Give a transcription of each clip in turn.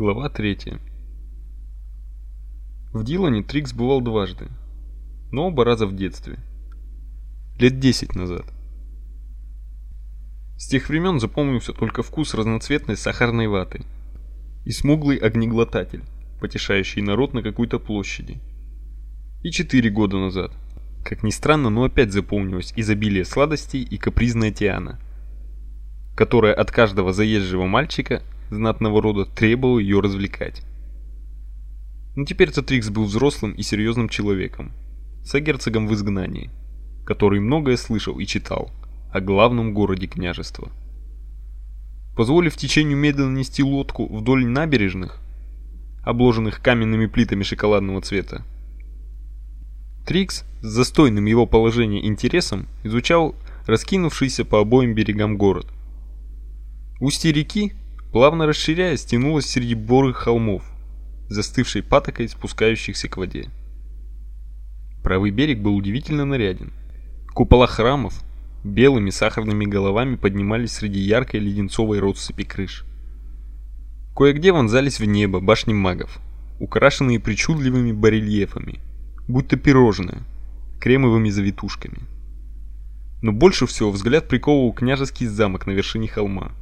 Глава 3. В Дилане Трикс бывал дважды, но оба раза в детстве. Лет 10 назад. С тех времен запомнился только вкус разноцветной сахарной ваты и смуглый огнеглотатель, потешающий народ на какой-то площади. И четыре года назад, как ни странно, но опять запомнилось изобилие сладостей и капризная Тиана, которая от каждого заезжего мальчика знатного рода требовала ее развлекать. Но теперь-то Трикс был взрослым и серьезным человеком, с герцогом в изгнании, который многое слышал и читал о главном городе княжества. Позволив течению медленно нести лодку вдоль набережных, обложенных каменными плитами шоколадного цвета, Трикс с застойным его положения интересом изучал раскинувшийся по обоим берегам город. Устье реки, плавно расширяясь, тянулось среди борых холмов, застывшей патокой спускающихся к воде. Правый берег был удивительно наряден. Купола храмов белыми сахарными головами поднимались среди яркой леденцовой россыпи крыш. Кое-где вонзались в небо башни магов, украшенные причудливыми барельефами, будто пирожные, кремовыми завитушками. Но больше всего взгляд приковывал княжеский замок на вершине холма.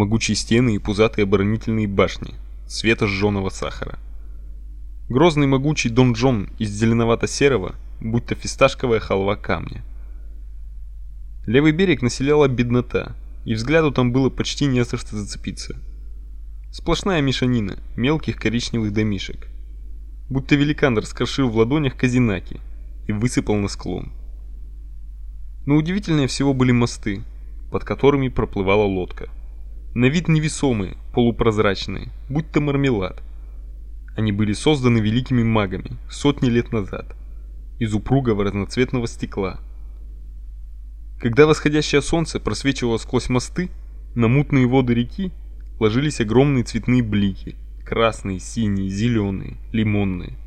Могучие стены и пузатые оборонительные башни, цвета жженого сахара. Грозный могучий донжон из зеленовато-серого, будто фисташковая халва камня. Левый берег населяла беднота, и взгляду там было почти не за что зацепиться. Сплошная мешанина мелких коричневых домишек. Будто великан раскрошил в ладонях казинаки и высыпал на склон. Но удивительнее всего были мосты, под которыми проплывала лодка. На вид невесомые, полупрозрачные, будто мармелад. Они были созданы великими магами сотни лет назад из упругого разноцветного стекла – когда восходящее солнце просвечивало сквозь мосты, на мутные воды реки ложились огромные цветные блики: красные, синие, зеленые, лимонные.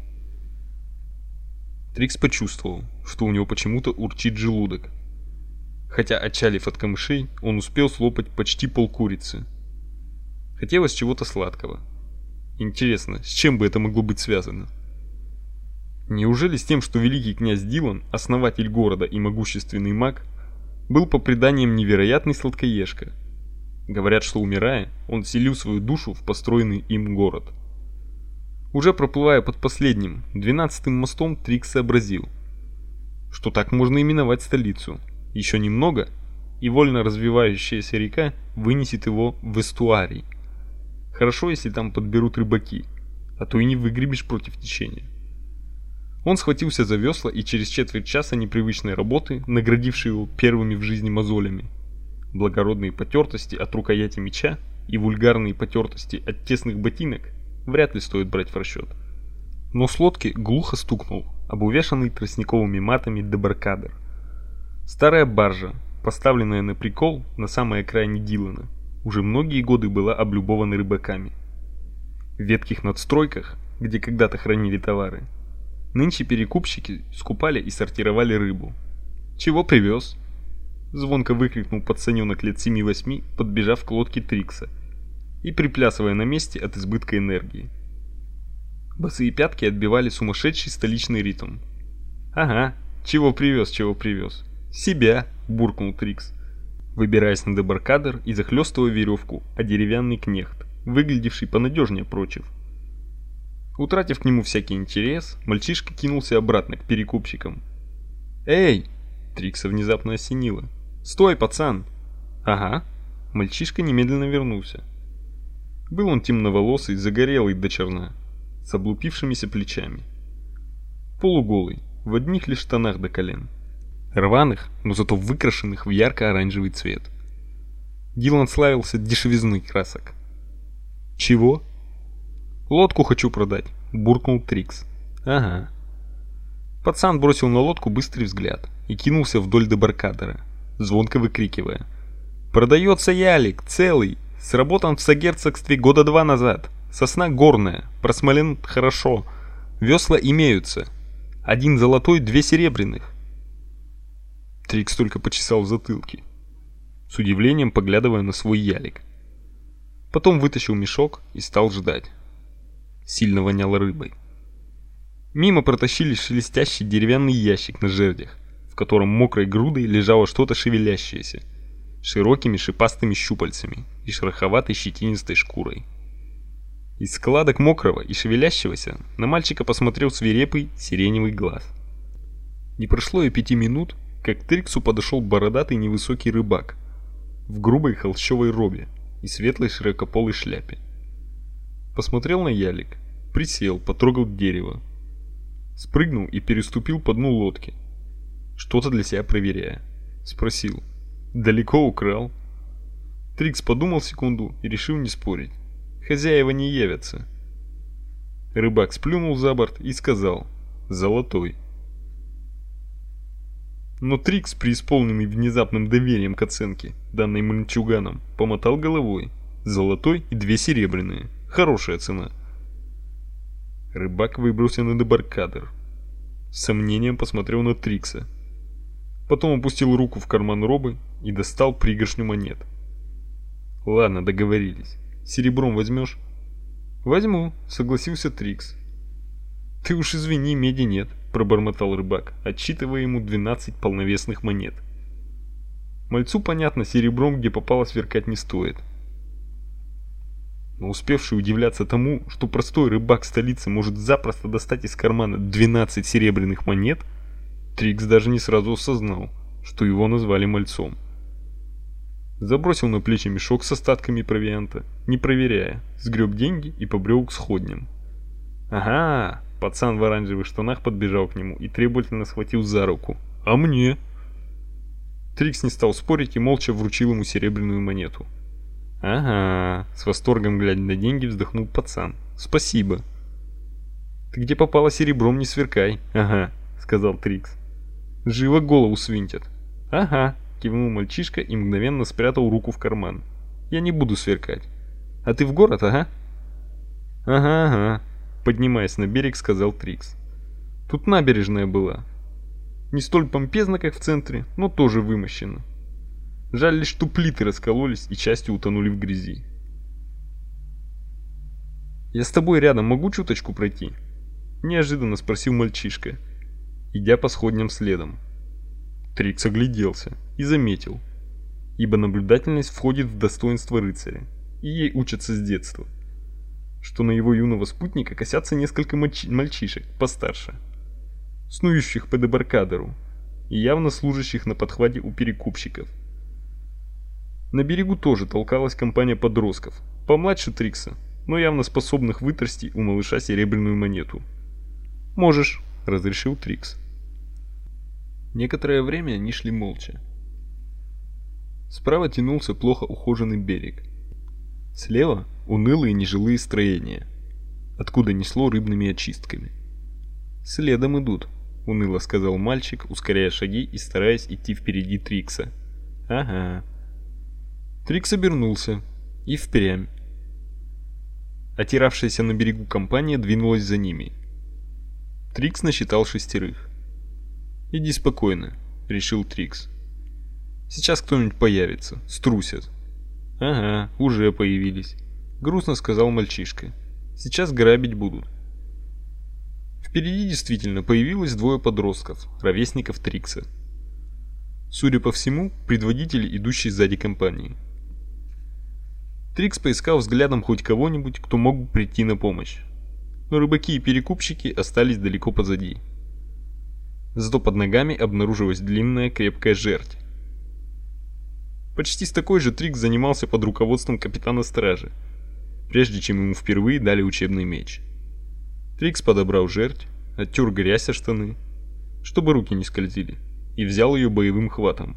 Трикс почувствовал, что у него почему-то урчит желудок. Хотя отчалив от камышей, он успел слопать почти полкурицы. Хотелось чего-то сладкого. Интересно, с чем бы это могло быть связано? Неужели с тем, что великий князь Дилан, основатель города и могущественный маг, был по преданиям невероятный сладкоежка. Говорят, что умирая, он селил свою душу в построенный им город. Уже проплывая под последним, двенадцатым мостом, Трикс сообразил, что так можно именовать столицу. Еще немного, и вольно развивающаяся река вынесет его в эстуарий. Хорошо, если там подберут рыбаки, а то и не выгребешь против течения. Он схватился за весла и через четверть часа непривычной работы, наградившей его первыми в жизни мозолями, благородные потертости от рукояти меча и вульгарные потертости от тесных ботинок вряд ли стоит брать в расчет. Но с лодки глухо стукнул об увешанный тростниковыми матами дебаркадер. Старая баржа, поставленная на прикол на самой окраине Дилана, уже многие годы была облюбована рыбаками. В ветких надстройках, где когда-то хранили товары, Нынче перекупщики скупали и сортировали рыбу. «Чего привез?» Звонко выкрикнул пацанёнок лет 7-8, подбежав к лодке Трикса и приплясывая на месте от избытка энергии. Босые пятки отбивали сумасшедший столичный ритм. «Ага, чего привез, чего привез?» «Себя!» – буркнул Трикс, выбираясь на дебаркадер и захлёстывая веревку, а деревянный кнехт, выглядевший понадежнее прочих. Утратив к нему всякий интерес, мальчишка кинулся обратно к перекупщикам. «Эй!» — Трикса внезапно осенило. «Стой, пацан!» «Ага». Мальчишка немедленно вернулся. Был он темноволосый, загорелый до черна, с облупившимися плечами. Полуголый, в одних лишь штанах до колен. Рваных, но зато выкрашенных в ярко-оранжевый цвет. Дилан славился дешевизной красок. «Чего?» Лодку хочу продать, буркнул Трикс. Ага. Пацан бросил на лодку быстрый взгляд и кинулся вдоль дебаркадера, звонко выкрикивая: "Продается ялик, целый, сработан в сагерцогстве года два назад. Сосна горная, просмолен хорошо. Весла имеются. Один золотой, две серебряных". Трикс только почесал в затылке, с удивлением поглядывая на свой ялик. Потом вытащил мешок и стал ждать. Сильно воняло рыбой. Мимо протащили шелестящий деревянный ящик на жердях, в котором мокрой грудой лежало что-то шевелящееся, широкими шипастыми щупальцами и шероховатой щетинистой шкурой. Из складок мокрого и шевелящегося на мальчика посмотрел свирепый сиреневый глаз. Не прошло и пяти минут, как к Триксу подошел бородатый невысокий рыбак в грубой холщовой робе и светлой широкополой шляпе. Посмотрел на ялик, присел, потрогал дерево, спрыгнул и переступил по дну лодки, что-то для себя проверяя. Спросил, далеко украл? Трикс подумал секунду и решил не спорить. Хозяева не явятся. Рыбак сплюнул за борт и сказал «Золотой». Но Трикс, преисполненный внезапным доверием к оценке, данной мальчуганом, помотал головой. Золотой и две серебряные. Хорошая цена. Рыбак выбрался на дебаркадер. С сомнением посмотрел на Трикса. Потом опустил руку в карман робы и достал пригоршню монет. Ладно, договорились. Серебром возьмешь?» «Возьму», — согласился Трикс. «Ты уж извини, меди нет», — пробормотал рыбак, отчитывая ему 12 полновесных монет. Мальцу, понятно, серебром где попало сверкать не стоит. Но успевший удивляться тому, что простой рыбак столицы может запросто достать из кармана 12 серебряных монет, Трикс даже не сразу осознал, что его назвали мальцом забросил на плечи мешок с остатками провианта, не проверяя, сгреб деньги и побрел к сходням. Ага, пацан в оранжевых штанах подбежал к нему и требовательно схватил за руку. А мне? Трикс не стал спорить и молча вручил ему серебряную монету. Ага, с восторгом глядя на деньги, вздохнул пацан. Спасибо. Ты где попало серебром не сверкай. Ага, сказал Трикс. Живо голову свинтят. Ага, кивнул мальчишка и мгновенно спрятал руку в карман. Я не буду сверкать. А ты в город, ага? Ага, ага, поднимаясь на берег, сказал Трикс. Тут набережная была. Не столь помпезно, как в центре, но тоже вымощена. Жаль лишь, что плиты раскололись и частью утонули в грязи. «Я с тобой рядом могу чуточку пройти?» Неожиданно спросил мальчишка, идя по сходням следом. Трикс огляделся и заметил, ибо наблюдательность входит в достоинство рыцаря, и ей учатся с детства, что на его юного спутника косятся несколько мальчишек постарше, снующих по дебаркадеру и явно служащих на подхвате у перекупщиков. На берегу тоже толкалась компания подростков, помладше Трикса, но явно способных вытрясти у малыша серебряную монету. «Можешь», — разрешил Трикс. Некоторое время они шли молча. Справа тянулся плохо ухоженный берег. Слева унылые нежилые строения, откуда несло рыбными очистками. «Следом идут», — уныло сказал мальчик, ускоряя шаги и стараясь идти впереди Трикса. «Ага». Трикс обернулся и впрямь. Отиравшаяся на берегу компания двинулась за ними. Трикс насчитал шестерых. «Иди спокойно», — решил Трикс. «Сейчас кто-нибудь появится, струсят». «Ага, уже появились», — грустно сказал мальчишка. «Сейчас грабить будут». Впереди действительно появилось двое подростков, ровесников Трикса. Судя по всему, предводители, идущие сзади компании. Трикс поискал взглядом хоть кого-нибудь, кто мог бы прийти на помощь. Но рыбаки и перекупщики остались далеко позади. Зато под ногами обнаружилась длинная крепкая жердь. Почти с такой же Трик занимался под руководством капитана стражи, прежде чем ему впервые дали учебный меч. Трикс подобрал жердь, оттер грязь о штаны, чтобы руки не скользили, и взял ее боевым хватом,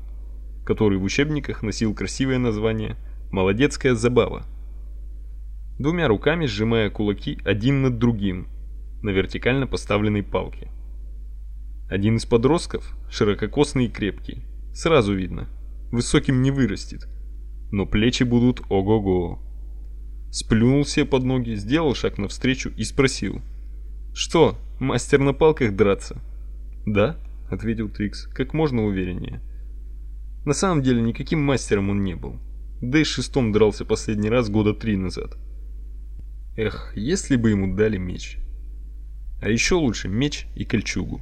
который в учебниках носил красивое название «Молодецкая забава». Двумя руками сжимая кулаки один над другим на вертикально поставленной палке. Один из подростков, ширококосный и крепкий, сразу видно, высоким не вырастет, но плечи будут ого-го. Сплюнул себе под ноги, сделал шаг навстречу и спросил. «Что, мастер на палках драться?» «Да», — ответил Трикс, как можно увереннее. На самом деле никаким мастером он не был. да и шестом дрался последний раз года три назад. Эх, если бы ему дали меч. А еще лучше меч и кольчугу.